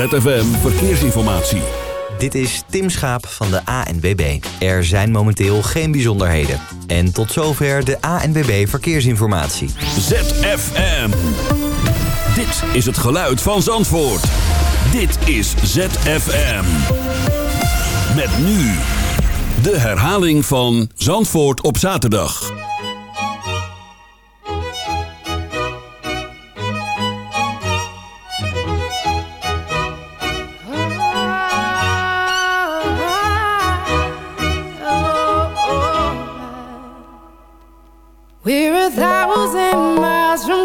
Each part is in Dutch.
ZFM Verkeersinformatie. Dit is Tim Schaap van de ANWB. Er zijn momenteel geen bijzonderheden. En tot zover de ANWB Verkeersinformatie. ZFM. Dit is het geluid van Zandvoort. Dit is ZFM. Met nu de herhaling van Zandvoort op zaterdag.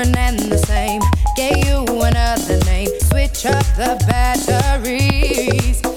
Different and the same. Gave you another name. Switch up the batteries.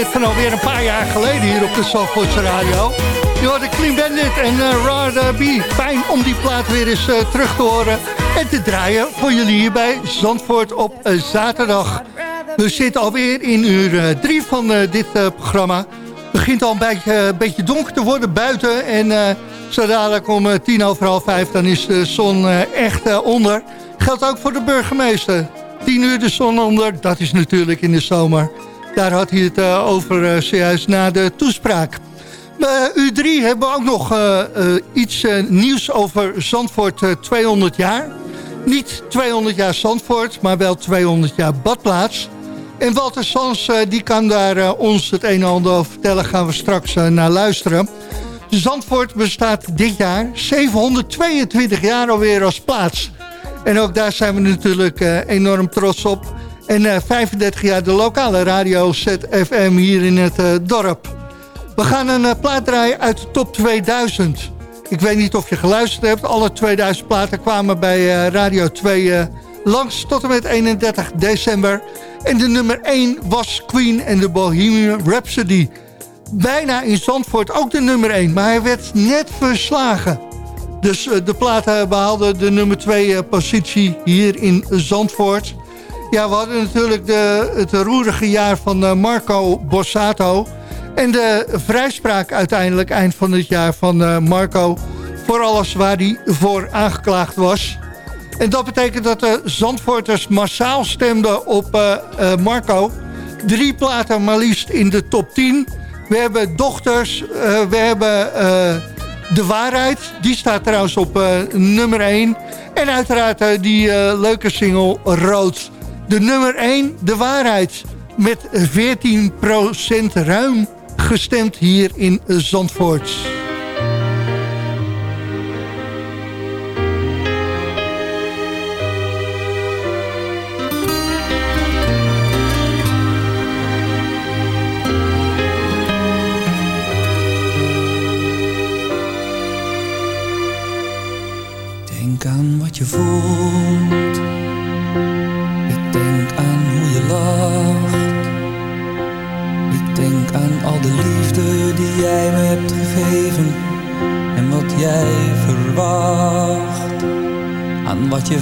Hit van alweer een paar jaar geleden hier op de Zandvoortse Radio. Je hoorde Clean Bandit en uh, Rather Be. Fijn om die plaat weer eens eh, terug te horen en te draaien voor jullie hier bij Zandvoort op eh, zaterdag. We zitten alweer in uur 3 van dit programma. Het begint al een beetje, beetje donker te worden buiten en zo dadelijk om tien over half vijf dan is de zon echt onder. Geldt ook voor de burgemeester. 10 uur de zon onder, dat is natuurlijk in de zomer. Daar had hij het uh, over uh, zojuist na de toespraak. Uh, U3 hebben we ook nog iets nieuws over Zandvoort 200 jaar. Niet 200 jaar Zandvoort, maar wel 200 jaar badplaats. En Walter Sans die kan daar ons het een en ander over vertellen. Gaan we straks naar luisteren. Zandvoort bestaat dit jaar 722 jaar alweer als plaats. En ook daar zijn we natuurlijk enorm trots op. En uh, 35 jaar de lokale radio ZFM hier in het uh, dorp. We gaan een uh, plaat draaien uit de top 2000. Ik weet niet of je geluisterd hebt. Alle 2000 platen kwamen bij eh, Radio 2 eh, langs tot en met 31 december. En de nummer 1 was Queen en de Bohemian Rhapsody. Bijna in Zandvoort ook de nummer 1, maar hij werd net verslagen. Dus eh, de platen behaalden de nummer 2 positie hier in Zandvoort. Ja, we hadden natuurlijk de, het roerige jaar van Marco Borsato... En de vrijspraak uiteindelijk eind van het jaar van Marco voor alles waar hij voor aangeklaagd was. En dat betekent dat de Zandvoorters massaal stemden op uh, Marco. Drie platen maar liefst in de top 10. We hebben Dochters, we hebben De Waarheid. Die staat trouwens op nummer 1. En uiteraard die leuke single Rood. De nummer 1, De Waarheid. Met 14% ruim gestemd hier in Zandvoort.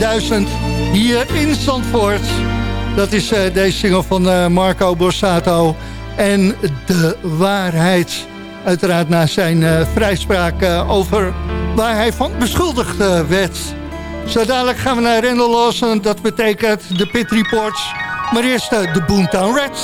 2000 hier in Zandvoort. Dat is eh, deze single van eh, Marco Borsato en De Waarheid. Uiteraard na zijn eh, vrijspraak over waar hij van beschuldigd werd. Zo dadelijk gaan we naar Rendel Lawson. Dat betekent de Pit Reports. Maar eerst de Boomtown Reds.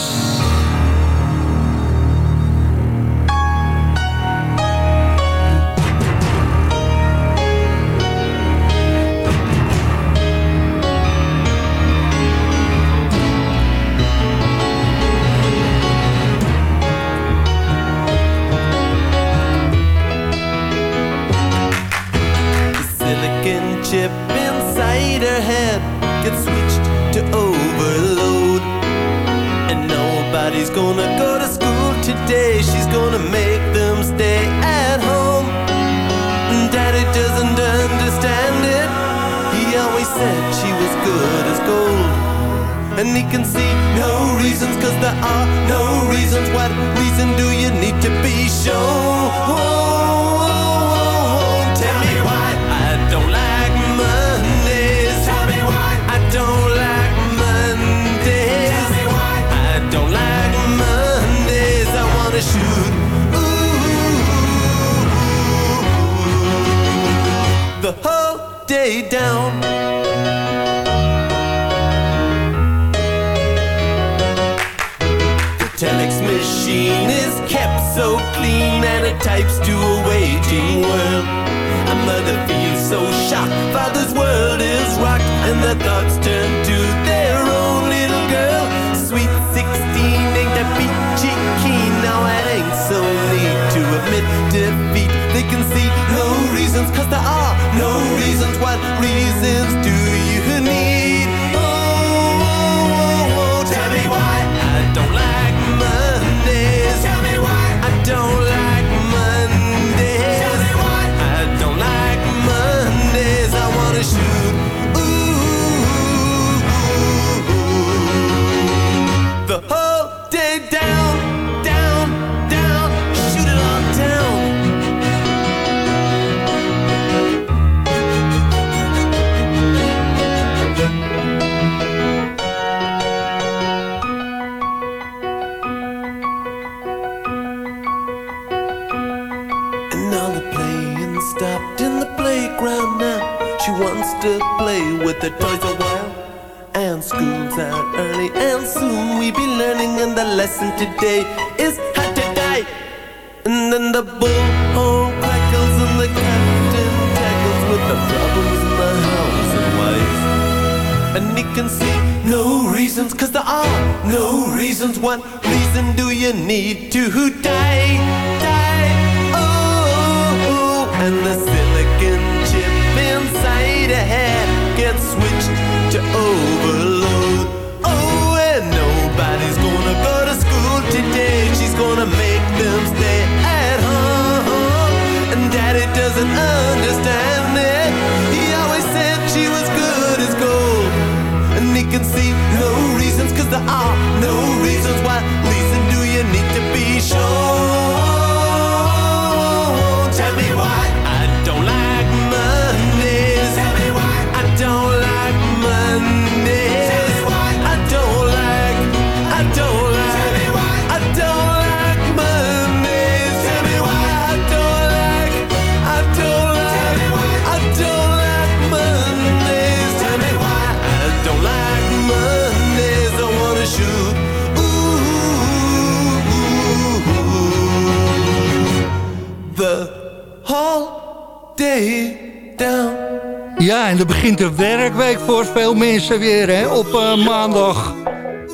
In de werkweek voor veel mensen weer hè, op eh, maandag.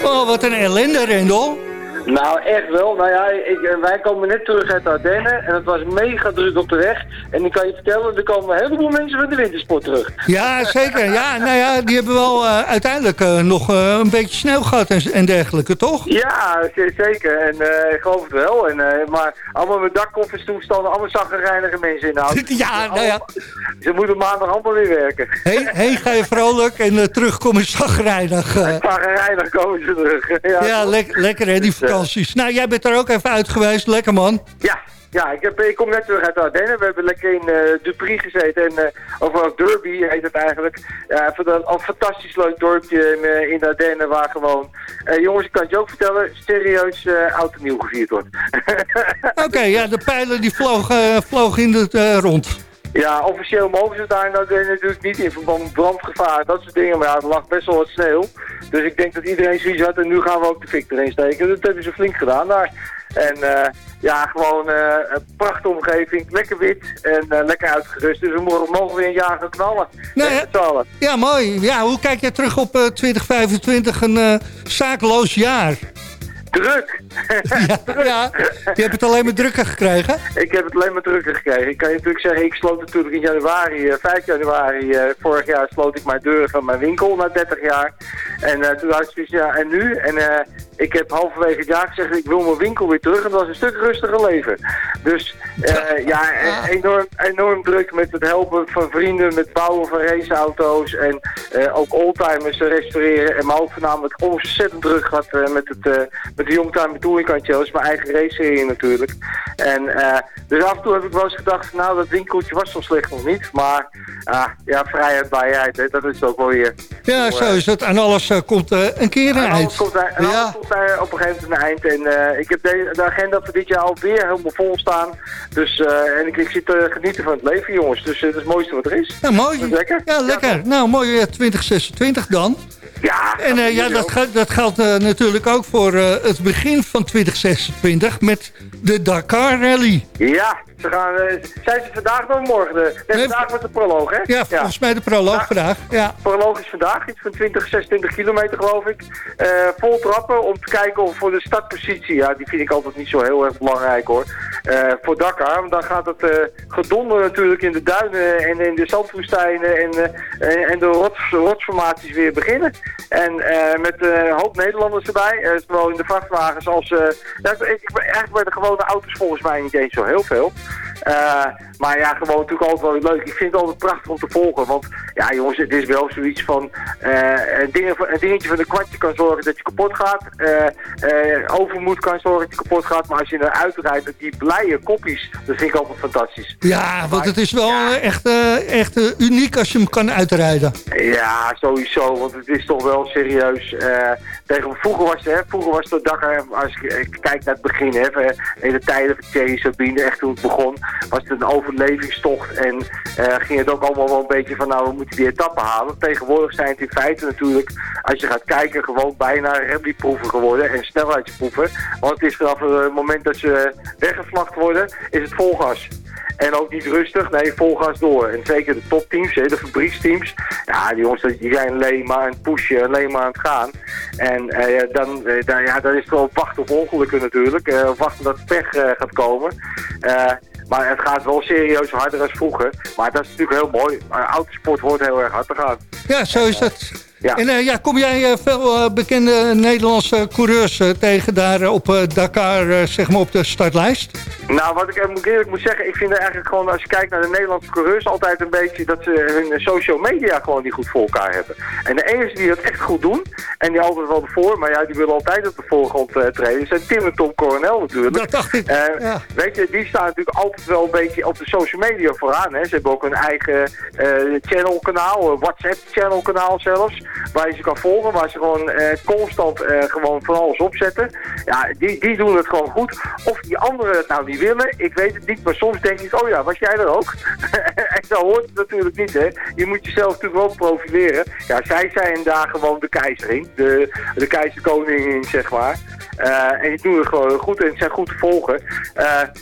Oh, wat een ellende, Rendel. Nou, echt wel. Nou ja, ik, eh, wij komen net terug uit Ardennen en het was mega druk op de weg. En ik kan je vertellen, er komen een heleboel mensen van de wintersport terug. Ja, zeker. Ja, nou ja, die hebben wel eh, uiteindelijk eh, nog een beetje sneeuw gehad en, dergelijke, toch? Ja, zeker. En ik geloof het wel. En, maar allemaal met dakkoffers toestanden, allemaal zaggerijnige mensen in ja, nou ja. Ze moeten maandag allemaal weer werken. Hé, ga je vrolijk en terugkomen kom je zaggerijnig. Komen ze terug. Ja, lekker hè, die dus, nou, jij bent er ook even uit geweest. Lekker, man. Ja, ja, ik, heb, ik, kom net terug uit Ardennen. We hebben lekker in uh, Dupri gezeten. En, uh, Derby heet het eigenlijk. Voor een, fantastisch leuk dorpje in, uh, in Ardennen waar gewoon... Jongens, ik kan het je ook vertellen, serieus oud en nieuw gevierd wordt. Oké, ja, de pijlen die vlogen in het rond. Ja, officieel mogen ze daar nou natuurlijk niet in verband met brandgevaar, dat soort dingen. Maar ja, er lag best wel wat sneeuw. Dus ik denk dat iedereen zoiets had en nu gaan we ook de fik erin steken. Dat hebben ze flink gedaan daar. En eh, ja, gewoon eh, een prachtige omgeving, lekker wit en eh, lekker uitgerust. Dus we mogen, mogen weer een jaar gaan knallen. Nee. Ja, mooi. Ja, hoe kijk jij terug op eh, 2025, een zakeloos jaar? Druk! Ja, ja, je hebt het alleen maar drukker gekregen. Ik heb het alleen maar drukker gekregen. Ik kan je natuurlijk zeggen, ik sloot natuurlijk in januari, eh, 5 januari, eh, vorig jaar sloot ik mijn deuren van mijn winkel na 30 jaar. En eh, toen had ik ja, en nu? En eh, ik heb halverwege het jaar gezegd, ik wil mijn winkel weer terug. En dat was een stuk rustiger leven. Dus eh, ja, eh, enorm, enorm druk met het helpen van vrienden, met bouwen van raceauto's. En eh, ook oldtimers restaureren. En maar ook voornamelijk ontzettend druk gehad eh, met, het, eh, met de Youngtimer Touring Car Challenge. Mijn eigen race-serie natuurlijk. En eh, dus af en toe heb ik wel eens gedacht, nou dat winkeltje was zo slecht nog niet. Maar ah, ja, vrijheid, blijheid, hè, dat is het ook wel weer. Ja, zo is het. En alles eh, komt eh, een keer een En alles eind. komt en alles komt daar op een gegeven moment een eind. En eh, ik heb de, de agenda voor dit jaar alweer helemaal vol staan. Dus, eh, en ik, ik zit te genieten van het leven, jongens. Dus eh, het is het mooiste wat er is. Ja, mooi. Dat is lekker. Ja, lekker. nou, mooi eh, 2026 dan. Ja, En eh, ja, dat, dat geldt eh, natuurlijk ook voor eh, het begin van 2026 met de Dakar Rally. Ja, ze gaan, eh, zijn ze vandaag of morgen? De, nee, vandaag wordt de proloog, hè? Ja, volgens mij de proloog vandaag. Ja. Proloog is vandaag, iets van 20, 26 kilometer geloof ik. Eh, vol trappen om te kijken of voor de startpositie, ja, die vind ik altijd niet zo heel erg belangrijk hoor. Eh, voor Dakar, want dan gaat het gedonder natuurlijk in de duinen en in de zandwoestijnen en, en, de rots, rotsformaties weer beginnen. En met een hoop Nederlanders erbij, zowel in de vrachtwagens als... ja, ik, ik, eigenlijk bij de gewone auto's volgens mij niet eens zo heel veel. Eh, maar ja, gewoon natuurlijk altijd wel leuk. Ik vind het altijd prachtig om te volgen. Want ja, jongens, het is wel zoiets van... eh, een, ding, een dingetje van een kwartje kan zorgen dat je kapot gaat. Eh, overmoed kan zorgen dat je kapot gaat. Maar als je eruit rijdt met die blije koppies, dat vind ik altijd fantastisch. ja, want het is wel Ja. echt, echt uniek als je hem kan uitrijden. Ja, sowieso. Want het is toch wel serieus. tegen, vroeger was het, hè, vroeger was het Dakar, als ik, ik kijk naar het begin, hè, de tijden van Thierry Sabine, echt toen het begon, was het een overlevingstocht. En eh, ging het ook allemaal wel een beetje van, nou, we moeten die etappe halen. Tegenwoordig zijn het in feite natuurlijk, als je gaat kijken, gewoon bijna rallyproeven geworden en snelheidsproeven. Want het is vanaf het moment dat ze weggevlacht worden, is het volgas. En ook niet rustig, nee, vol gas door. En zeker de topteams, de fabrieksteams. Ja, die jongens die zijn alleen maar aan het pushen, alleen maar aan het gaan. En eh, dan, eh, ja, dan is het wel wachten op ongelukken natuurlijk. eh, wachten dat pech eh, gaat komen. Maar het gaat wel serieus harder dan vroeger. Maar dat is natuurlijk heel mooi. Maar autosport hoort heel erg hard te gaan. Ja, zo is het. Ja. En eh, ja, kom jij eh, veel eh, bekende Nederlandse coureurs tegen daar op Dakar, zeg maar op de startlijst? Nou, wat ik moet- eerlijk moet zeggen, ik vind eigenlijk gewoon, als je kijkt naar de Nederlandse coureurs, altijd een beetje dat ze hun social media gewoon niet goed voor elkaar hebben. En de enige die dat echt goed doen, en die altijd wel ervoor, maar ja, die willen altijd op de voorgrond eh, treden, zijn Tim en Tom Coronel natuurlijk. Dat dacht ik. Ja. Weet je, die staan natuurlijk altijd wel een beetje op de social media vooraan. Hè. Ze hebben ook een eigen eh channelkanaal, WhatsApp-channelkanaal zelfs, waar je ze kan volgen, waar ze gewoon eh, constant eh, gewoon van alles opzetten. Ja, die, die doen het gewoon goed. Of die anderen het nou niet willen, ik weet het niet, maar soms denk ik, oh ja, was jij er ook? en zo hoort het natuurlijk niet, hè. Je moet jezelf natuurlijk wel profileren. Ja, zij zijn daar gewoon de keizerin, de, de keizerkoningin, zeg maar. Eh, en die doen het gewoon goed en zijn goed te volgen.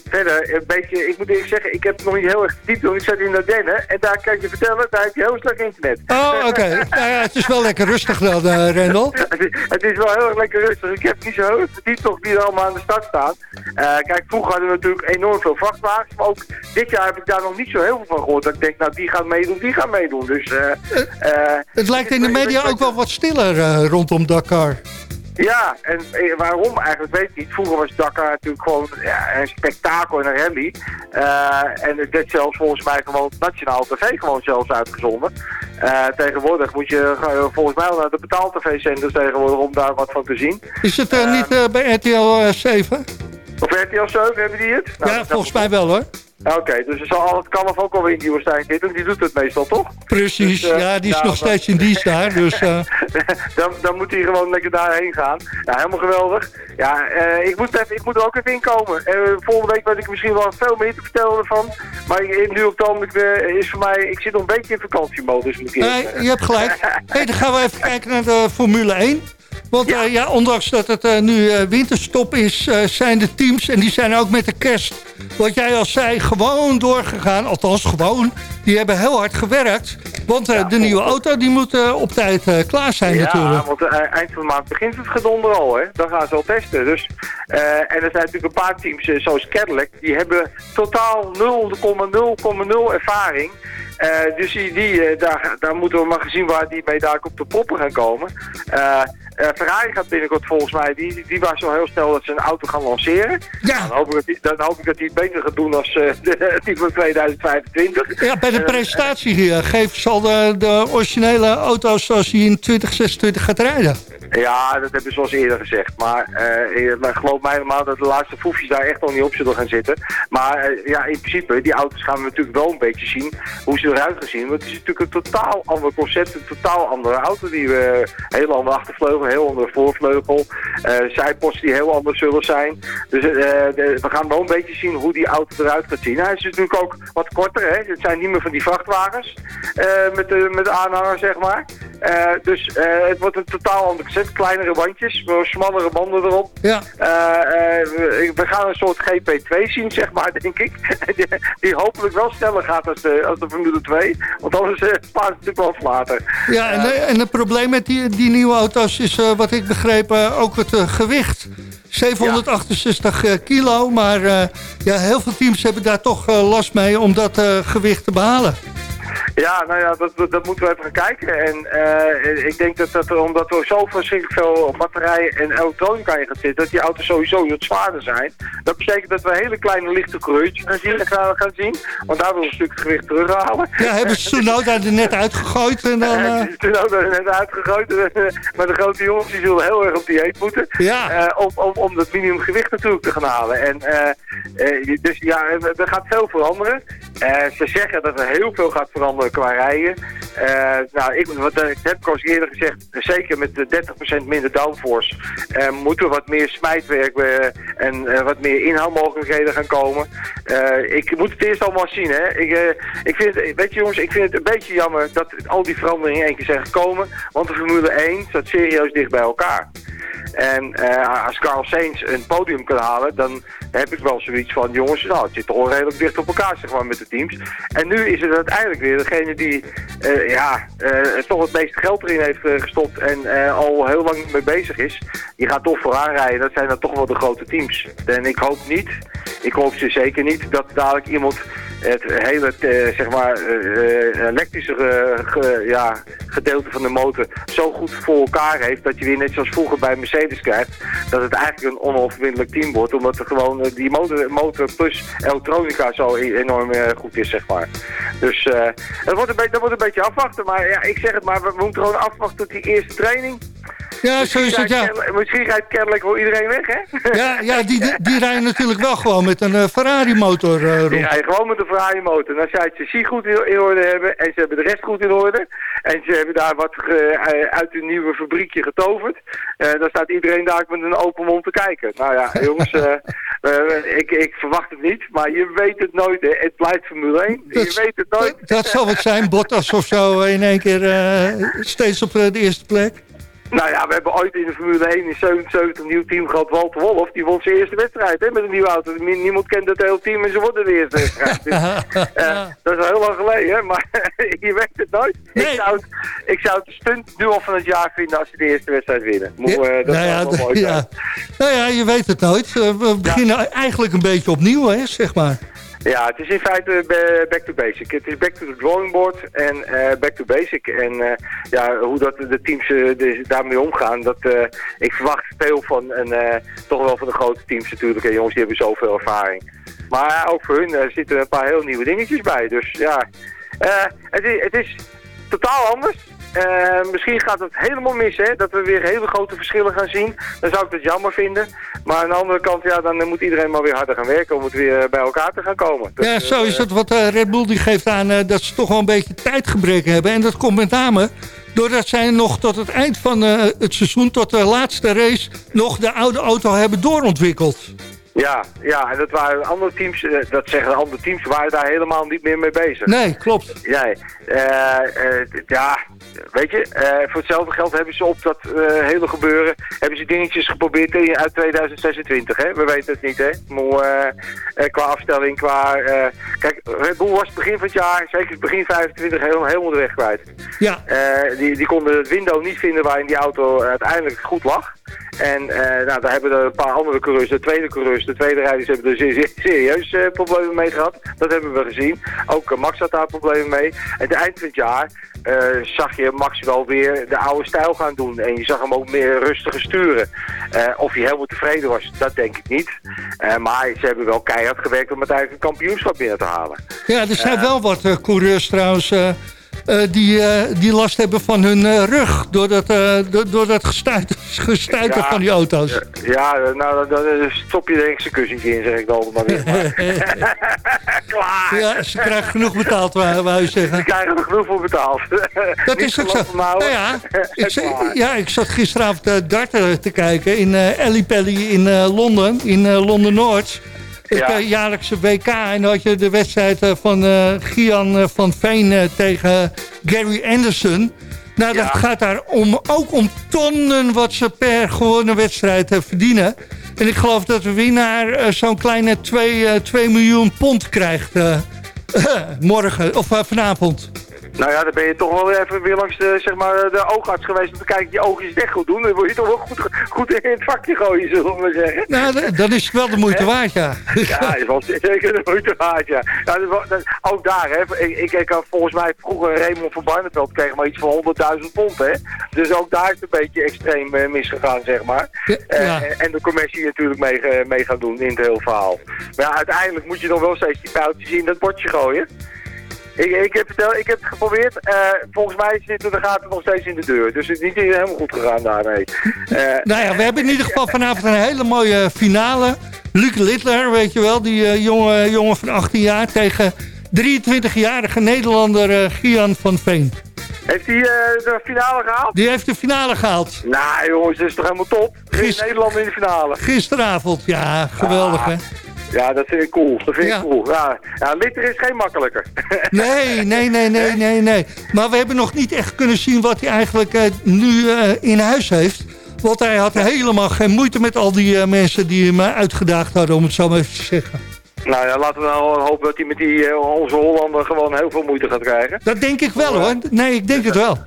Verder, een beetje, ik moet eerlijk zeggen, ik heb het nog niet heel erg diep doen. Ik zat in Ardennen en daar kan je vertellen, daar heb je heel slecht internet. Oh, oké. nou ja, het is wel lekker rustig dan, eh Rendel. het, is, het is wel heel erg lekker rustig. Ik heb niet zo heel verdiept nog die er allemaal aan de start staan. Eh, kijk, vroeger hadden we natuurlijk enorm veel vrachtwagens. Maar ook dit jaar heb ik daar nog niet zo heel veel van gehoord. Dat ik denk, nou, die gaan meedoen, die gaan meedoen. Dus, eh, Het lijkt in de media ook wel wat stiller rondom Dakar. Ja, en eh, waarom eigenlijk weet ik niet. Vroeger was Dakar natuurlijk gewoon ja, een spektakel en een rally. Eh, en het werd zelfs volgens mij gewoon nationaal tv gewoon zelfs uitgezonden. Eh, tegenwoordig moet je volgens mij wel naar de betaal-tv-zenders tegenwoordig om daar wat van te zien. Is het niet bij RTL eh, 7? Of RTL 7, hebben die het? Nou, ja, volgens mij wel hoor. Oké, dus er zal al het kalf ook alweer in die woestijn zitten. Die doet het meestal, toch? Precies, Dus, eh, ja, die is nou, nog steeds in dienst daar. Dus, eh, dan, dan moet hij gewoon lekker daarheen gaan. Ja, helemaal geweldig. Ja, eh, ik, moet even, ik moet er ook even inkomen. Volgende week weet ik misschien wel veel meer te vertellen ervan. Maar nu op het is voor mij... Ik zit nog een beetje in vakantiemodus. nee, je hebt gelijk. Hey, dan gaan we even kijken naar de Formule 1. Want Ja. ja, ja ondanks dat het eh, nu eh, winterstop is, eh, zijn de teams... en die zijn ook met de kerst, wat jij al zei, gewoon doorgegaan. Althans, gewoon. Die hebben heel hard gewerkt. Want eh, Ja, de nieuwe auto die moet eh, op tijd eh, klaar zijn Ja, natuurlijk. want eh, eind van de maand begint het gedonder al, hè. Dan gaan ze al testen. Dus, eh, en er zijn natuurlijk een paar teams, eh, zoals Cadillac, die hebben totaal 0,0,0 ervaring. Eh, dus die, die, eh, daar, daar moeten we maar gezien waar die mee daar op de proppen gaan komen. Eh, Ferrari gaat binnenkort volgens mij, die, die was zo heel snel dat ze een auto gaan lanceren. Ja. Dan hoop ik dat die, dan hoop ik dat die het beter gaat doen als de, die van 2025. Ja, bij de presentatie hier geven ze al de, de originele auto's zoals die in 2026 gaat rijden. Ja, dat hebben ze eens eerder gezegd. Maar, eh, maar geloof mij normaal dat de laatste foefjes daar echt nog niet op zullen gaan zitten. Maar eh, ja, in principe, die auto's gaan we natuurlijk wel een beetje zien hoe ze eruit gaan zien. Want het is natuurlijk een totaal ander concept, een totaal andere auto. Die we heel andere achtervleugel, heel andere voorvleugel. eh zijposten die heel anders zullen zijn. Dus eh, we gaan wel een beetje zien hoe die auto eruit gaat zien. Hij is natuurlijk ook wat korter, hè. Het zijn niet meer van die vrachtwagens eh, met, de, met de aanhanger, zeg maar. Eh, dus eh, het wordt een totaal ander concept. Kleinere bandjes, smallere banden erop. Ja. Eh, eh, we, we gaan een soort GP2 zien, zeg maar, denk ik. die, die hopelijk wel sneller gaat als de, als de Formule 2. Want anders uh, spaart het natuurlijk wel later. Ja, en, en het probleem met die, die nieuwe auto's is, wat ik begreep, ook het gewicht. 768 eh, kilo, maar ja, heel veel teams hebben daar toch last mee om dat gewicht te behalen. Ja, nou ja, dat, dat, dat moeten we even gaan kijken. En eh, ik denk dat, dat er- omdat er zo verschrikkelijk veel batterijen en elektronica in gaat zitten, dat die auto's sowieso wat zwaarder zijn. Dat betekent dat we hele kleine lichte coureurs gaan zien, gaan, gaan zien. Want daar willen we natuurlijk het gewicht terughalen. Ja, hebben ze Tsunoda er net uitgegooid en dan... is toen ook net uitgegooid. Maar de grote jongens die zullen heel erg op dieet moeten. Ja. Eh, om, om, om dat minimumgewicht natuurlijk te gaan halen. En, eh, dus ja, er er gaat veel veranderen. Ze zeggen dat er heel veel gaat veranderen qua rijden. Eh, nou, ik, wat, ik heb ik al eerder gezegd, zeker met de 30% minder downforce, eh, moeten we wat meer smijtwerk eh, en wat meer inhaalmogelijkheden gaan komen. Ik moet het eerst allemaal zien, hè. Ik, ik vind het, weet je jongens, ik vind het een beetje jammer dat al die veranderingen in één keer zijn gekomen, want de Formule 1 staat serieus dicht bij elkaar. En eh, als Carl Sainz een podium kan halen, dan heb ik wel zoiets van, jongens, nou, het zit toch redelijk dicht op elkaar, zeg maar, met de teams. En nu is het uiteindelijk weer degene die, eh, ja, eh, toch het meeste geld erin heeft gestopt en al heel lang mee bezig is. Die gaat toch vooraan rijden, dat zijn dan toch wel de grote teams. En ik hoop niet, ik hoop ze zeker niet, dat dadelijk iemand het hele, eh, zeg maar, eh, eh, elektrische ja, gedeelte van de motor zo goed voor elkaar heeft dat je weer net zoals vroeger bij Mercedes krijgt, dat het eigenlijk een onoverwinnelijk team wordt, omdat er gewoon die motor, motor plus elektronica zo e- enorm goed is, zeg maar. Dus dat, wordt een dat wordt een beetje afwachten, maar ja, ik zeg het maar, we moeten gewoon afwachten tot die eerste training. Ja, zo is het, ja. misschien rijdt Cadillac voor iedereen weg, hè? Ja, ja die, die, die rijden natuurlijk wel gewoon met een eh, Ferrari-motor Die rond. rijden gewoon met een Ferrari motor. En als zij het chassis goed in, in orde hebben en ze hebben de rest goed in orde en ze hebben daar wat ge- eh, uit hun nieuwe fabriekje getoverd, dan staat iedereen daar met een open mond te kijken. Nou ja, jongens, ik, ik verwacht het niet, maar je weet het nooit. Hè. Het blijft Formule 1. Je weet het nooit. Dat, dat zal het zijn, Bottas of zo in één keer steeds op de eerste plek. Nou ja, we hebben ooit in de Formule 1 in 77 een nieuw team gehad, Walter Wolf. Die won zijn eerste wedstrijd hè, met een nieuwe auto. Nie- Niemand kent het hele team en ze worden de eerste wedstrijd. Dus, eh, dat is al heel lang geleden, hè, maar je weet het nooit. Ik, zou het, ik zou het stunt nu al van het jaar vinden als ze de eerste wedstrijd winnen. Moet, eh, dat nou, ja, wel mooi ja. nou ja, je weet het nooit. Eh, we beginnen eigenlijk een beetje opnieuw, hè, zeg maar. Ja, het is in feite ba- back to basic. Het is back to the drawing board en eh, back to basic. En eh, ja, hoe dat de teams eh, daarmee omgaan, dat, ik verwacht veel van, en eh, toch wel van de grote teams natuurlijk. En jongens, die hebben zoveel ervaring. Maar ook voor hun zitten een paar heel nieuwe dingetjes bij. Dus ja, het, is, het is totaal anders. Eh, misschien gaat het helemaal mis, hè. Dat we weer hele grote verschillen gaan zien. Dan zou ik dat jammer vinden. Maar aan de andere kant, ja, dan moet iedereen maar weer harder gaan werken om het weer bij elkaar te gaan komen. Ja, Dus, zo eh, is het. Wat eh, Red Bull die geeft aan eh, dat ze toch wel een beetje tijdgebrek hebben. En dat komt met name doordat zij nog tot het eind van eh, het seizoen, tot de laatste race, nog de oude auto hebben doorontwikkeld. Ja, ja, en dat waren andere teams, eh, dat zeggen de andere teams, waren daar helemaal niet meer mee bezig. Nee, klopt. Nee, eh, eh, ja, weet je, voor hetzelfde geld hebben ze op dat hele gebeuren, hebben ze dingetjes geprobeerd in, uit 2026, hè? We weten het niet, hè? Maar, qua afstelling, qua... kijk, Red Bull was het begin van het jaar, zeker begin 25, helemaal, helemaal de weg kwijt. Ja, die, die konden het window niet vinden waarin die auto uiteindelijk goed lag. En eh, nou, daar hebben er een paar andere coureurs, de tweede coureurs, de tweede rijders hebben er zeer, serieus eh, problemen mee gehad. Dat hebben we gezien. Ook eh, Max had daar problemen mee. En aan het eind van het jaar zag je Max wel weer de oude stijl gaan doen. En je zag hem ook meer rustiger sturen. Of hij helemaal tevreden was, dat denk ik niet. Maar ze hebben wel keihard gewerkt om uiteindelijk een kampioenschap binnen te halen. ja er zijn wel wat coureurs trouwens die, eh, die last hebben van hun eh, rug. Door dat, eh, door, door dat Ja. van die auto's. Ja, eh, nou, dan, stop je zijn kussentje in, zeg ik dan altijd maar weer. Klaar! Ja, ze krijgen genoeg betaald, wou je zeggen. Ze krijgen er genoeg voor betaald. Dat Niet is ook zo. Nou ja, ik, ja, ik zat gisteravond uh, darten te kijken in eh Ellipelli in eh, Londen, in eh, Londen Noord. Het Ja. eh, jaarlijkse WK. En dan had je de wedstrijd eh, van eh, Gian van Veen tegen Gary Anderson. Nou, dat Ja. gaat daar om, ook om tonnen wat ze per gewone wedstrijd verdienen. En ik geloof dat de winnaar zo'n kleine 2 miljoen pond krijgt morgen, of vanavond. Nou ja, dan ben je toch wel even weer langs de, zeg maar, de oogarts geweest om te kijken of je oogjes echt goed doen. Dan word je toch wel goed, goed in het vakje gooien, zullen we maar zeggen. Nou, d- dan is wel de moeite waard, ja. Ja, is wel zeker de moeite waard, ja. ja dat dat- ook daar, hè. Ik, ik, ik had volgens mij vroeger Raymond van Barneveld kreeg maar iets van 100.000 pond, hè. Dus ook daar is het een beetje extreem eh, misgegaan, zeg maar. Ja, Eh, ja. En de commissie natuurlijk mee, mee gaan doen in het hele verhaal. Maar ja, uiteindelijk moet je nog wel steeds die pijltjes in dat bordje gooien. Ik, ik, heb, het, ik heb het geprobeerd. Eh, volgens mij zitten de gaten nog steeds in de deur. Dus het is niet helemaal goed gegaan daarmee. Eh, Nou ja, we hebben in ieder geval vanavond een hele mooie finale. Luc Littler, weet je wel, die eh, jonge, jongen van 18 jaar tegen 23-jarige Nederlander Gian van Veen. heeft hij de finale gehaald? Die heeft de finale gehaald. Nou jongens, dat is toch helemaal top? Gister- Nederland in de finale. Gisteravond, ja, geweldig hè. Ja, dat vind ik cool. Dat vind Ja. ik cool. Ja, ja Litter is geen makkelijker. Nee, nee, nee, nee, nee, nee. Maar we hebben nog niet echt kunnen zien wat hij eigenlijk eh, nu eh, in huis heeft. Want hij had helemaal geen moeite met al die eh, mensen die hem uitgedaagd hadden, om het zo maar even te zeggen. Nou ja, laten we nou hopen dat hij met die eh, onze Hollander gewoon heel veel moeite gaat krijgen. Dat denk ik wel hoor. Nee, ik denk het wel.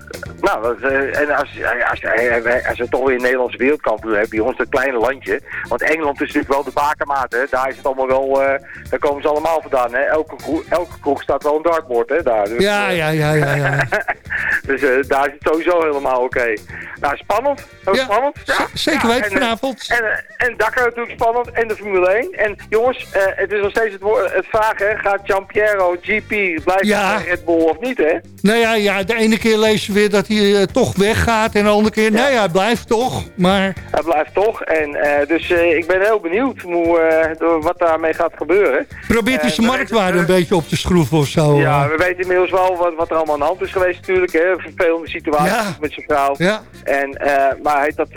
Nou, dat, eh, en als, als, als, als we toch weer een Nederlandse wereldkampioen hebben, jongens, dat kleine landje. Want Engeland is natuurlijk wel de bakermaat, hè. Daar is het allemaal wel, eh, daar komen ze allemaal vandaan, hè. Elke, kroeg- elke kroeg staat wel een dartboard, hè, daar. Dus, Ja, eh, ja, ja, ja. ja. dus eh, daar is het sowieso helemaal oké. Nou, spannend. Heel Ja, spannend. Ja, zeker weten en, eh, vanavond. En, eh, en Dakar natuurlijk spannend. En de Formule 1. En jongens, eh, het is nog steeds het, het vraag, hè. Gaat Giampiero GP blijven Ja. bij Red Bull of niet, hè? Nou ja, ja, de ene keer lees je weer dat hij eh, toch weggaat. En de andere keer, nee, hij blijft toch. Maar Hij blijft toch. En eh, dus eh, ik ben heel benieuwd hoe, wat daarmee gaat gebeuren. probeert hij zijn we marktwaarde een beetje op te schroeven of zo. Ja, we weten inmiddels wel wat, wat er allemaal aan de hand is geweest natuurlijk. Hè. Een vervelende situatie Ja. met zijn vrouw. ja. En, maar hij dat,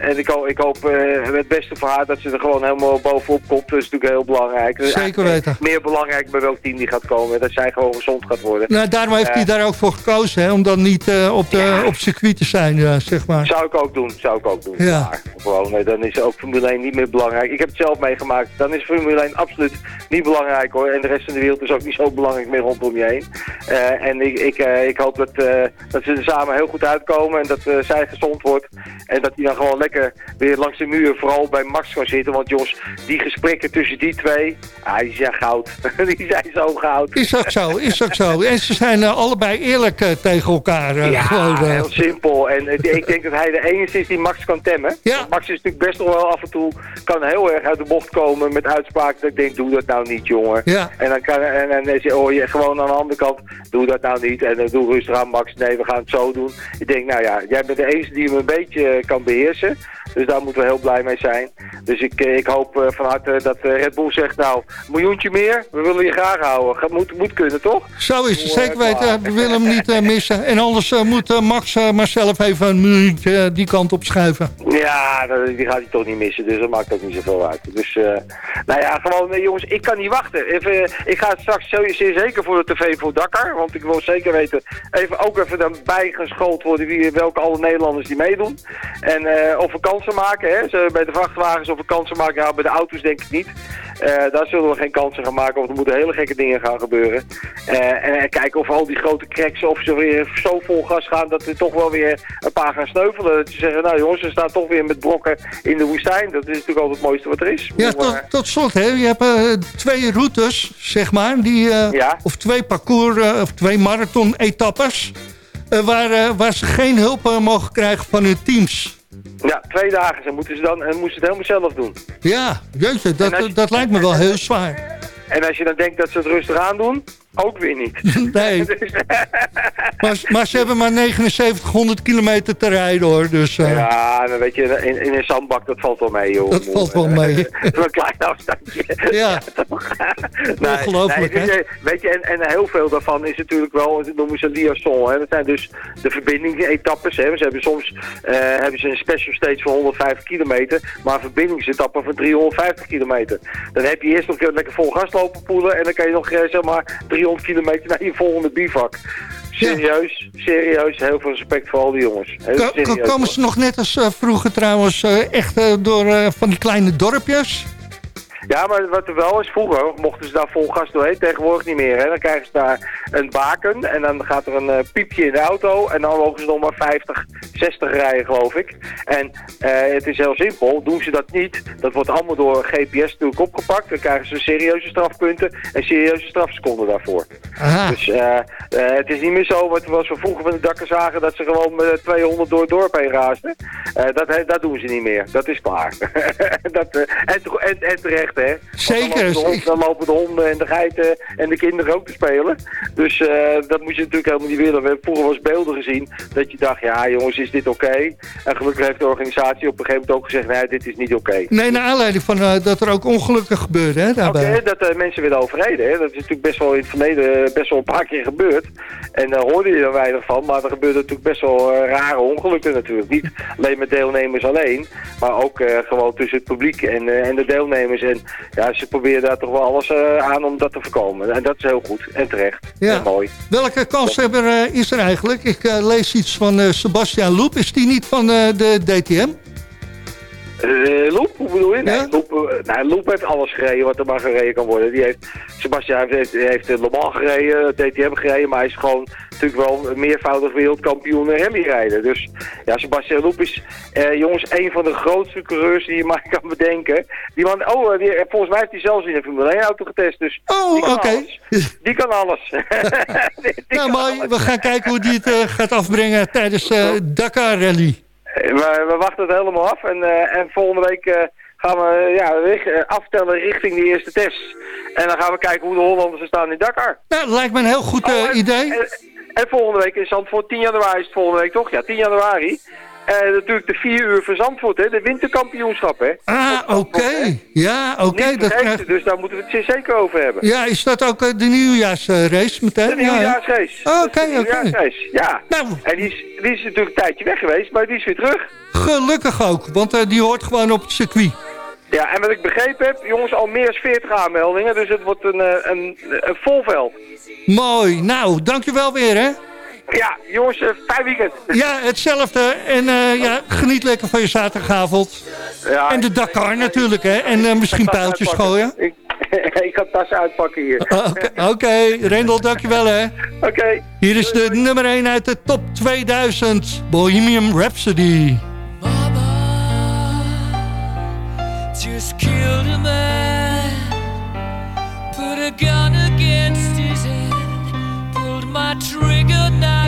en ik, ho- ik hoop het beste voor haar dat ze er gewoon helemaal bovenop komt. Dat is natuurlijk heel belangrijk. Zeker weten. Meer belangrijk bij welk team die gaat komen. Dat zij gewoon gezond gaat worden. Nou, daarom heeft hij daar ook voor gekozen, hè, om dan niet eh, op, de, op circuit te zijn, ja, zeg maar. Zou ik ook doen, zou ik ook doen. Ja. Maar gewoon, eh, dan is ook Formule 1 niet meer belangrijk. Ik heb het zelf meegemaakt. Dan is Formule 1 absoluut niet belangrijk hoor. En de rest van de wereld is ook niet zo belangrijk meer rondom je heen. Eh, en ik, ik, eh, ik hoop dat, eh, dat ze er samen heel goed uitkomen. En dat eh, zij gezond wordt. En dat hij dan gewoon lekker weer langs de muur vooral bij Max kan zitten. Want jongens, die gesprekken tussen die twee. Ah, die zijn goud. die zijn zo goud. Is ook zo, is ook zo. En ze zijn eh, allebei eerlijk eh, tegen elkaar. eh, Ja, gewoon, heel simpel. En ik denk dat hij de enige is die Max kan temmen. Ja. Max is natuurlijk best nog wel af en toe, kan heel erg uit de bocht komen met uitspraken dat ik denk, doe dat nou niet jongen. Ja. En dan kan en, en, dan hoor je gewoon aan de andere kant, doe dat nou niet. En dan doe rustig aan Max, nee we gaan het zo doen. Ik denk, nou ja, jij bent de enige die hem een beetje kan beheersen. Dus daar moeten we heel blij mee zijn. Dus ik, ik hoop van harte dat Red Bull zegt, nou, miljoentje meer, we willen je graag houden. Gaat- Moet, moet kunnen, toch? Zo is het, zeker weten. klaar. We willen hem niet eh, missen. En anders eh, moet eh, Max eh, maar zelf even een eh, die kant op schuiven. Ja, die gaat hij toch niet missen, dus dat maakt ook niet zoveel uit. Dus, eh, nou ja, gewoon, eh, jongens, ik kan niet wachten. Even, eh, ik ga straks zo- zeer zeker voor de tv voor Dakar, want ik wil zeker weten, even ook even erbij geschoold worden wie, welke alle Nederlanders die meedoen. En eh, of we kansen maken, hè. Bij de vrachtwagens of we kansen maken, ja, bij de auto's denk ik niet. Eh, daar zullen we geen kansen gaan maken, want er moeten hele gekke dingen gaan gebeuren. Eh, en, en kijken of al die grote cracks, of ze weer zo vol gas gaan, dat er toch wel weer een paar gaan sneuvelen. Dat ze zeggen, nou jongens, ze staan toch weer met brokken in de woestijn. Dat is natuurlijk altijd het mooiste wat er is. Ja, Ik bedoel, tot, tot slot. Hè. Je hebt eh, twee routes, zeg maar. Die, eh, Ja. Of twee parcours, eh, of twee marathon-etappes. eh, waar, eh, waar ze geen hulp eh, mogen krijgen van hun teams. Ja, twee dagen. Ze moeten, ze dan, en moeten ze het helemaal zelf doen. Ja, jeetje, dat, je- dat lijkt me wel heel zwaar. En als je dan denkt dat ze het rustig aan doen, ook weer niet. Nee, Dus, maar, maar ze hebben maar 7900 kilometer te rijden hoor. Dus eh, ja, dan weet je, in, in een zandbak, dat valt wel mee, joh. dat valt wel mee. een klein afstandje. Ja. toch? Ongelooflijk, hè? weet je, en, en heel veel daarvan is natuurlijk wel, dat noemen ze liaison. Hè. Dat zijn dus de verbindingsetappes. Hè. Ze hebben soms eh, hebben ze een special stage van 150 kilometer, maar een verbindingsetappe van 350 kilometer. Dan heb je eerst nog lekker vol gas lopen poelen en dan kan je nog eh, zeg maar 300 kilometer naar je volgende bivak. Serieus, serieus, heel veel respect voor al die jongens. Heel Ko- komen ze nog net als eh, vroeger trouwens eh, echt eh, door van die kleine dorpjes? Ja, maar wat er wel is, vroeger mochten ze daar vol gas doorheen, tegenwoordig niet meer. Hè. Dan krijgen ze daar een baken en dan gaat er een eh, piepje in de auto en dan mogen ze nog maar 50, 60 rijden geloof ik. En eh, het is heel simpel, doen ze dat niet, dat wordt allemaal door GPS natuurlijk opgepakt. Dan krijgen ze serieuze strafpunten en serieuze strafseconden daarvoor. Aha. Dus eh, het is niet meer zo wat, we vroeger van de dakken zagen, dat ze gewoon met 200 door het dorp heen raasden. Dat, dat doen ze niet meer, dat is klaar. dat, en, en, en terecht hè. Zeker. Dan lopen, de hond- dan lopen de honden en de geiten en de kinderen ook te spelen. Dus eh, dat moet je natuurlijk helemaal niet willen. We hebben vroeger wel eens beelden gezien dat je dacht, ja jongens, is dit oké? En gelukkig heeft de organisatie op een gegeven moment ook gezegd, nee, dit is niet oké. Nee, naar aanleiding van eh, dat er ook ongelukken gebeurden hè, Oké, daarbij. dat eh, mensen willen overreden. Hè. Dat is natuurlijk best wel in het verleden best wel een paar keer gebeurd. En daar hoorde je er weinig van. Maar er gebeurden natuurlijk best wel rare ongelukken natuurlijk. Niet alleen met deelnemers alleen. Maar ook gewoon tussen het publiek en, en de deelnemers. En ja, ze proberen daar toch wel alles eh, aan om dat te voorkomen. En dat is heel goed. En terecht. Ja. En mooi. Welke kanshebber eh, is er eigenlijk? Ik eh, lees iets van Sebastian Loep. Is die niet van de DTM? Eh, Loep, hoe bedoel je? Nee, Ja? Loep, eh, Loep heeft alles gereden wat er maar gereden kan worden. Die heeft, Sebastian heeft, heeft Le Mans gereden, DTM gereden, maar hij is gewoon natuurlijk wel een meervoudig wereldkampioen rallyrijden. Dus ja, Sebastian Loep is, eh, jongens, een van de grootste coureurs die je maar kan bedenken. Die man, oh, die, volgens mij heeft hij zelfs in een Formule 1 auto getest, dus Oh, die kan oké. alles. Die kan alles. Die- die Nou, kan mooi. alles. We gaan kijken hoe die het gaat afbrengen tijdens Dakar Rally. We, we wachten het helemaal af en, eh, en volgende week eh, gaan we eh, ja, richt- aftellen richting de eerste test. En dan gaan we kijken hoe de Hollanders er staan in Dakar. Nou, lijkt me een heel goed Oh, en- idee. En, en volgende week in Zandvoort, 10 januari is het volgende week toch? Ja, 10 januari. En natuurlijk de 4 uur van Zandvoort, hè, de winterkampioenschap. Hè. Ah, oké. Ja, oké. Dat krijgt... dus daar moeten we het zeker over hebben. Ja, is dat ook eh, de nieuwjaarsrace meteen? De Ja, nieuwjaarsrace. Oh, oké, oké. nieuwjaarsrace, Ja. Nou. En die is, die is natuurlijk een tijdje weg geweest, maar die is weer terug. Gelukkig ook, want eh, die hoort gewoon op het circuit. Ja, en wat ik begrepen heb, jongens, al meer dan 40 aanmeldingen. Dus het wordt een, eh, een, een vol veld. Mooi. Nou, dankjewel weer, hè? Ja, jongens, eh, fijn weekend. Ja, hetzelfde. En eh, ja, geniet lekker van je zaterdagavond. Ja, En de Dakar natuurlijk, hè? En eh, misschien pijltjes gooien. Ik, ik ga tassen uitpakken hier. Oké, Oké, Rendel, dankjewel, hè? Oké. Hier is de nummer 1 uit de top 2000. Bohemian Rhapsody. just killed a man gun against trigger, now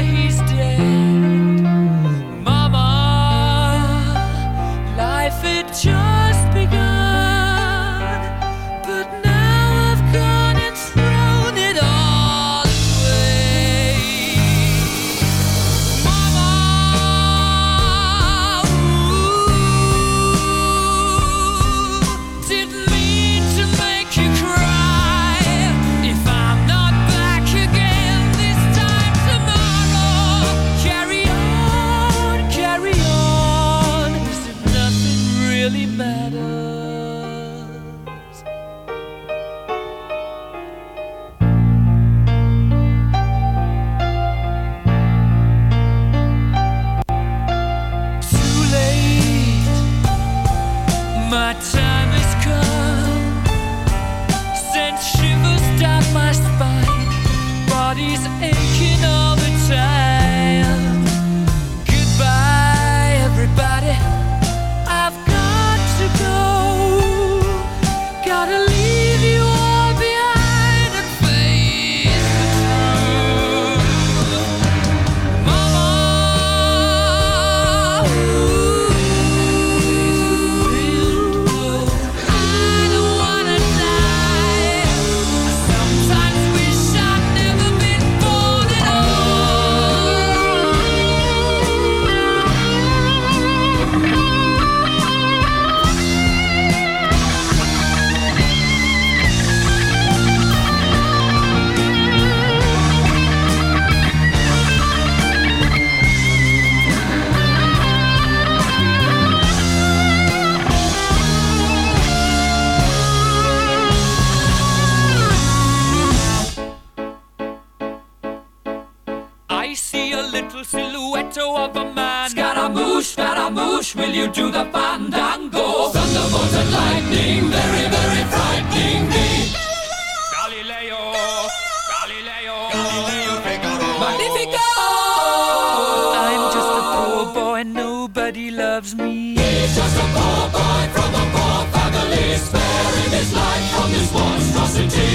loves me. He's just a poor boy from a poor family, sparing his life from this monstrosity.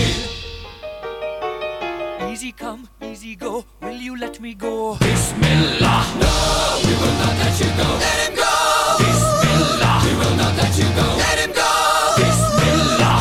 Easy come, easy go. Will you let me go? Bismillah. No, we will not let you go. Let him go. Bismillah. We will not let you go. Let him go. Bismillah.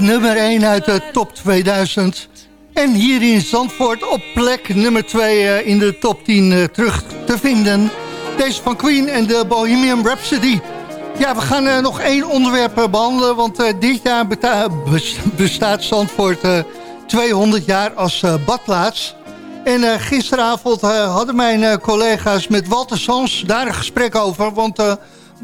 Nummer 1 uit de top 2000. En hier in Zandvoort op plek nummer 2 in de top 10 eh, terug te vinden. Deze van Queen en de Bohemian Rhapsody. Ja, we gaan eh, nog één onderwerp eh, behandelen. Want eh, dit jaar bestaat Zandvoort eh, 200 jaar als eh, badplaats. En eh, gisteravond eh, hadden mijn eh, collega's met Walter Sans daar een gesprek over. Want eh,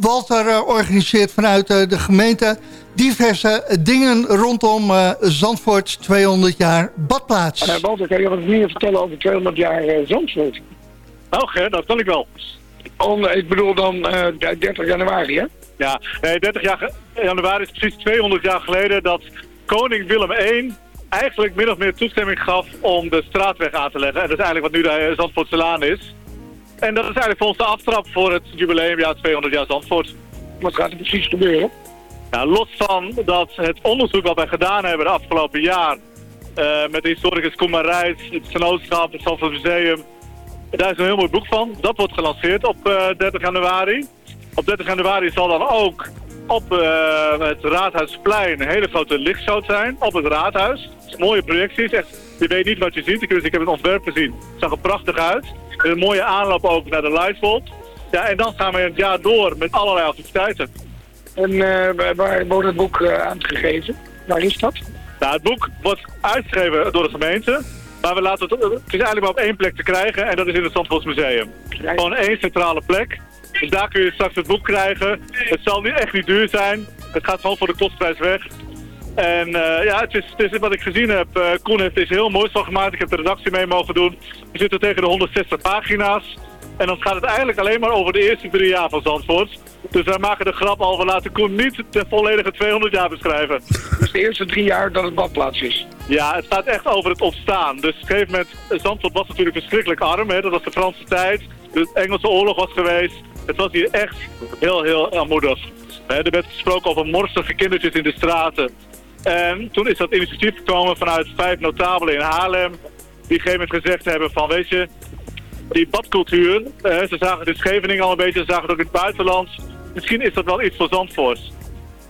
Walter eh, organiseert vanuit eh, de gemeente diverse eh, dingen rondom eh, Zandvoort 200 jaar badplaats. Uh, Walter, kan je wat meer vertellen over 200 jaar uh, Zandvoort? Och, hè, dat kan ik wel. Om, ik bedoel dan eh, 30 januari, hè? Ja, nee, 30 jaar januari is precies 200 jaar geleden dat koning Willem I eigenlijk min of meer toestemming gaf om de straatweg aan te leggen. En dat is eigenlijk wat nu de Zandvoortselaan is. En dat is eigenlijk voor ons de aftrap voor het jubileumjaar 200 jaar Zandvoort. Wat gaat er precies gebeuren? Los van dat het onderzoek wat wij gedaan hebben de afgelopen jaar... eh, met de historicus Koen het genootschap, het Zandvoort Museum... Daar is een heel mooi boek van. Dat wordt gelanceerd op eh, 30 januari. Op 30 januari zal dan ook op eh, het Raadhuisplein een hele grote lichtshow zijn. Op het Raadhuis. Mooie projecties. Echt, je weet niet wat je ziet. Ik heb het ontwerp gezien. Het zag er prachtig uit. Een mooie aanloop ook naar de Lightvolt. Ja, en dan gaan we het jaar door met allerlei activiteiten. En eh, waar- wordt het boek eh, aangegeven? Waar is dat? Nou, het boek wordt uitgegeven door de gemeente. Maar we laten het, het is eigenlijk maar op één plek te krijgen en dat is in het Zandvoorts Museum. Gewoon één centrale plek. Dus daar kun je straks het boek krijgen. Het zal niet, echt niet duur zijn. Het gaat gewoon voor de kostprijs weg. En eh, ja, het is, het is wat ik gezien heb. Koen heeft er heel moois van gemaakt. Ik heb de redactie mee mogen doen. We zitten tegen de 160 pagina's. En dan gaat het eigenlijk alleen maar over de eerste drie jaar van Zandvoort. Dus wij maken de grap al, we laten Koen niet de volledige 200 jaar beschrijven. Dus de eerste drie jaar dat het badplaats is. Ja, het gaat echt over het ontstaan. Dus op een gegeven moment, Zandvoort was natuurlijk verschrikkelijk arm. Hè? Dat was de Franse tijd. De Engelse oorlog was geweest. Het was hier echt heel, heel armoedig. Er werd gesproken over morsige kindertjes in de straten. En toen is dat initiatief gekomen vanuit vijf notabelen in Haarlem. Die op een gegeven moment gezegd hebben van, weet je, die badcultuur, ze zagen het in Scheveningen al een beetje, ze zagen het ook in het buitenland. Misschien is dat wel iets voor Zandvoort.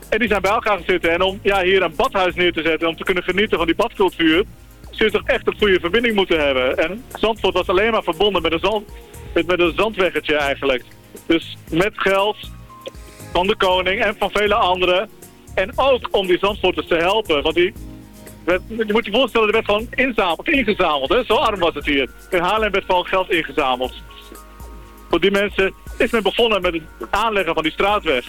En die zijn bij elkaar gaan zitten. En om ja, hier een badhuis neer te zetten, om te kunnen genieten van die badcultuur, zul je toch echt een goede verbinding moeten hebben. En Zandvoort was alleen maar verbonden met een, zand, met, een zandweggetje eigenlijk. Dus met geld van de koning en van vele anderen. En ook om die Zandvoorters te helpen. Want die, je moet je voorstellen, er werd gewoon inzameld, ingezameld. Hè? Zo arm was het hier. In Haarlem werd gewoon geld ingezameld. Voor die mensen is men begonnen met het aanleggen van die straatweg.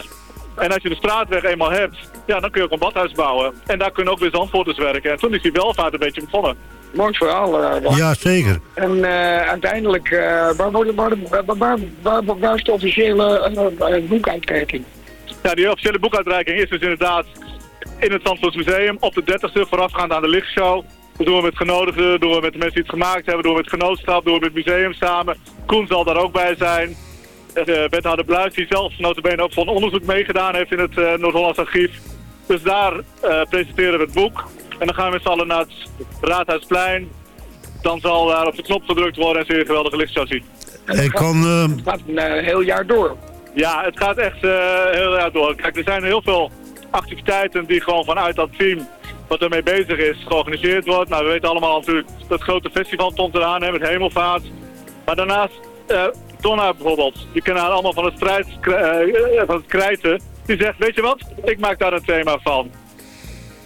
En als je de straatweg eenmaal hebt, ja, dan kun je ook een badhuis bouwen. En daar kunnen ook weer Zandvoorters werken. En toen is die welvaart een beetje begonnen. Mooi verhaal. eh, Bas. Ja, zeker. En eh, uiteindelijk, eh, waar, wordt- waar, waar, waar, waar, waar is de officiële boekuitreiking? Ja, die officiële boekuitreiking is dus inderdaad in het Zandvoorts Museum op de 30ste voorafgaand aan de lichtshow. Dat doen we met genodigden, doen we met de mensen die het gemaakt hebben, doen we met het genootschap, doen we met het museum samen. Koen zal daar ook bij zijn. De wethouder Bluis, die zelf notabene ook van onderzoek meegedaan heeft in het eh, Noord-Hollands archief. Dus daar eh, presenteren we het boek. En dan gaan we met z'n allen naar het Raadhuisplein. Dan zal daar op de knop gedrukt worden en zul je een geweldige lichtshow zien. Ik kan... eh, Het gaat een eh, heel jaar door. Ja, het gaat echt eh, heel erg door. Kijk, er zijn heel veel activiteiten die gewoon vanuit dat team wat ermee bezig is, georganiseerd wordt. Nou, we weten allemaal natuurlijk dat grote festival komt eraan, hè, met hemelvaart. Maar daarnaast, eh Donna bijvoorbeeld, die kennen allemaal van het, strijd, eh, het krijten. Die zegt, weet je wat, ik maak daar een thema van.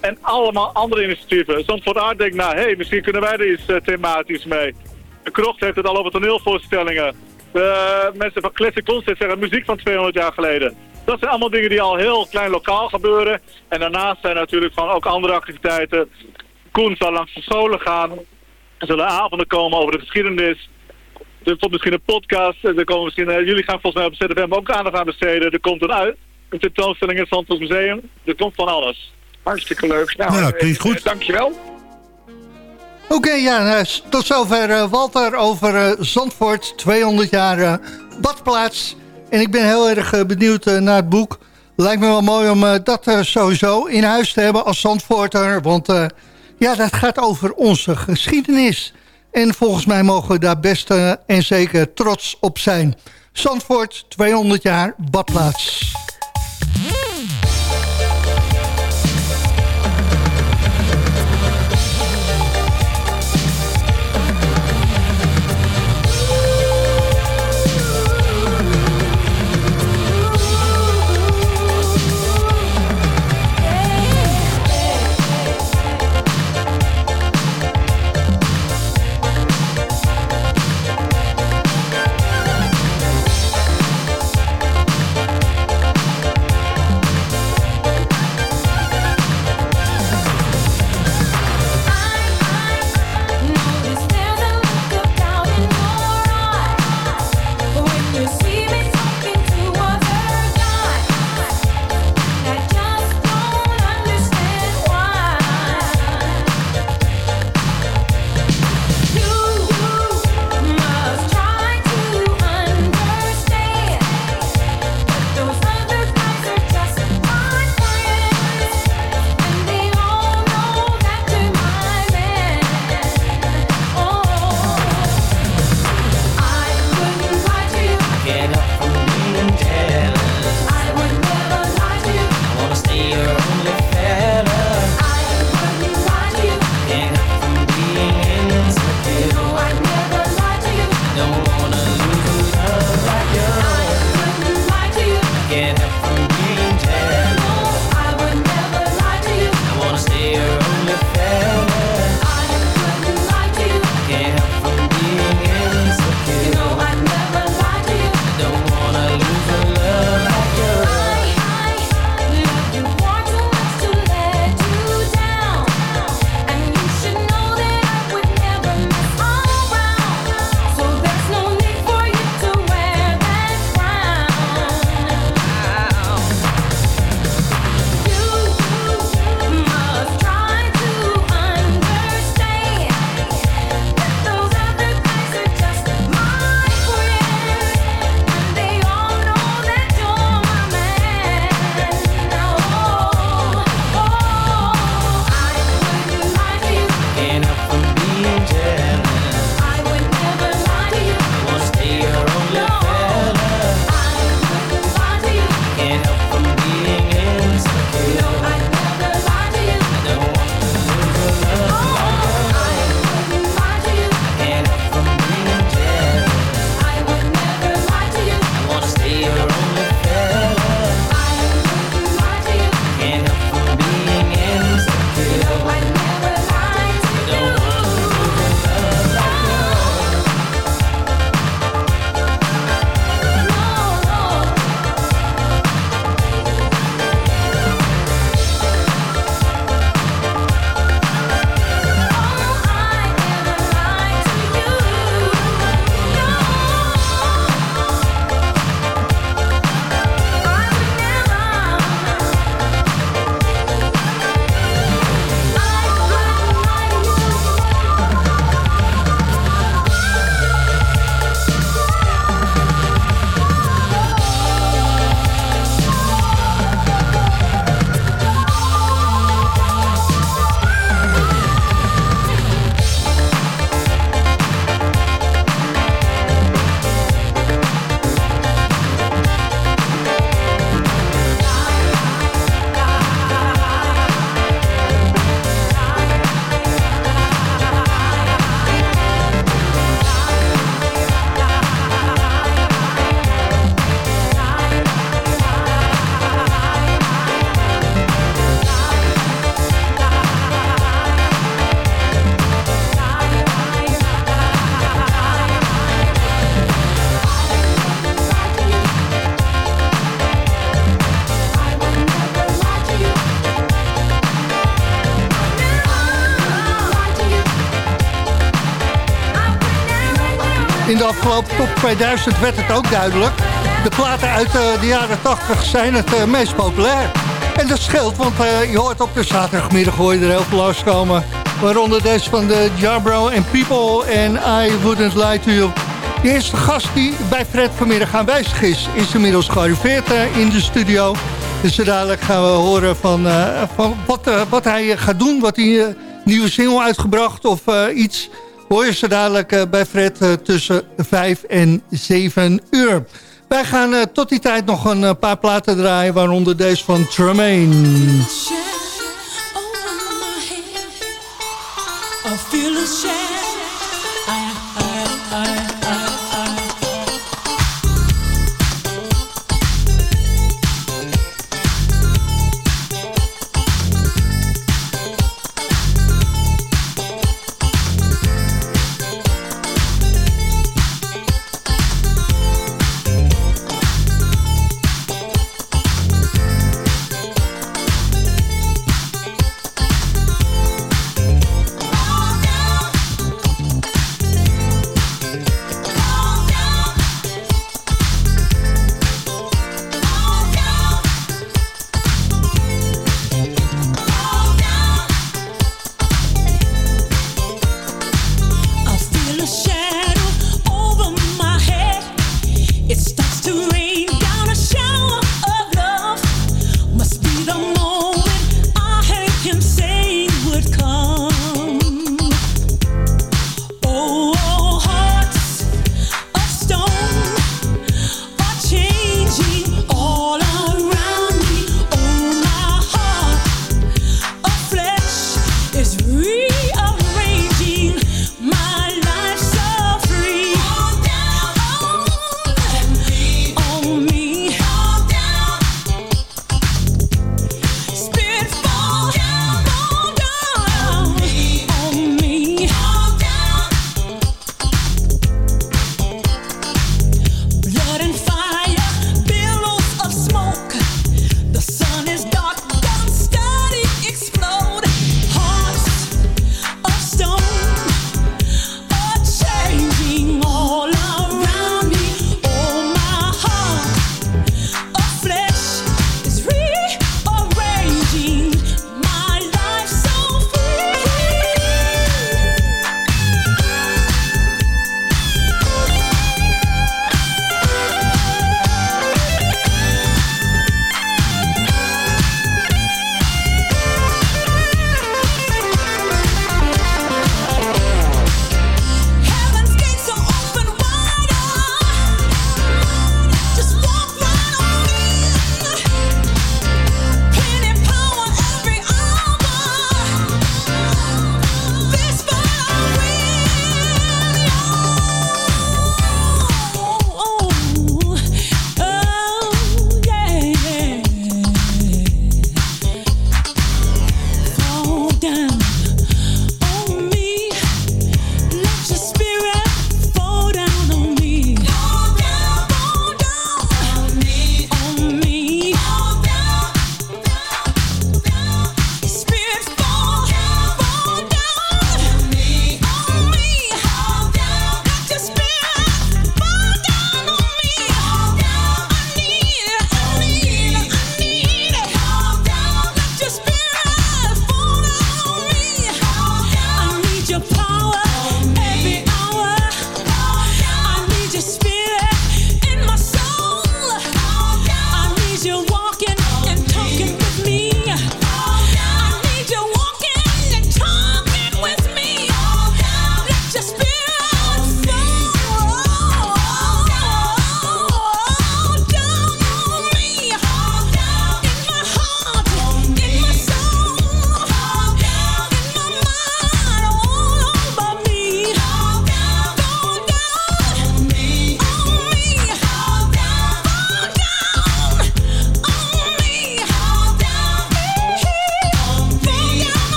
En allemaal andere initiatieven. Zandvoort Aard denkt, nou, hé, hey, misschien kunnen wij er iets eh, thematisch mee. De Krocht heeft het al over toneelvoorstellingen. De mensen van Classic Concert zeggen muziek van 200 jaar geleden. Dat zijn allemaal dingen die al heel klein lokaal gebeuren. En daarnaast zijn natuurlijk van ook andere activiteiten. Koen zal langs de scholen gaan. Er zullen avonden komen over de geschiedenis. Er komt misschien een podcast. Er komen misschien, eh, jullie gaan volgens mij op ZFM ook aandacht aan besteden. Er komt een, uit, een tentoonstelling in het Zandvoort Museum. Er komt van alles. Hartstikke leuk. Nou, Ja, eh, klinkt goed. eh, dankjewel. Oké, ja, eh, tot zover eh, Walter over Zandvoort, 200 jaar badplaats. En ik ben heel erg benieuwd naar het boek. Lijkt me wel mooi om dat sowieso in huis te hebben als Zandvoorter. Want ja, dat gaat over onze geschiedenis. En volgens mij mogen we daar best eh, en zeker trots op zijn. Zandvoort, 200 jaar badplaats. In de afgelopen top 2000 werd het ook duidelijk. De platen uit eh, de jaren 80 zijn het eh, meest populair. En dat scheelt, want eh, je hoort op de zaterdagmiddag hoor je er heel veel langskomen. Waaronder deze van de Jarbro and People en I Wouldn't Lie To You. De eerste gast die bij Fred vanmiddag aanwezig is... is inmiddels gearriveerd in de studio. Dus dadelijk gaan we horen van, van wat, wat hij gaat doen. Wat hij nieuwe single uitgebracht of iets. Hoor je zo dadelijk eh, bij Fred eh, tussen 5 en 7 uur. Wij gaan eh, tot die tijd nog een paar platen draaien... waaronder deze van Tremaine. I feel.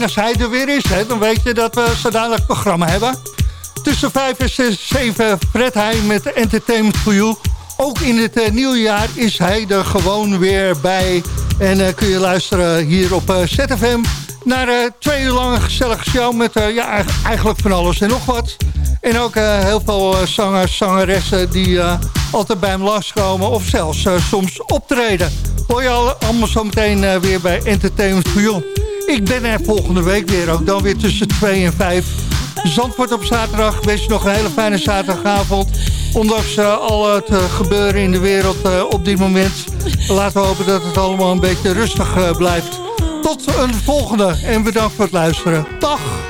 En als hij er weer is. Hè? Dan weet je dat we zo dadelijk programma hebben. Tussen 5 en 6, 7 Fred hij met Entertainment for Ook in het eh, nieuwe jaar is hij er gewoon weer bij. En eh, kun je luisteren hier op eh, ZFM naar twee uur lang een gezellige show met ja, eigenlijk van alles en nog wat. En ook heel veel zangers, zangeressen die altijd bij hem langskomen of zelfs soms optreden. Hoor je allemaal zo meteen weer bij Entertainment for ik ben er volgende week weer, ook dan weer tussen 2 en 5. Zandvoort op zaterdag. Wees je nog een hele fijne zaterdagavond. Ondanks eh, al het eh, gebeuren in de wereld eh, op dit moment. Laten we hopen dat het allemaal een beetje rustig blijft. Tot een volgende en bedankt voor het luisteren. Dag!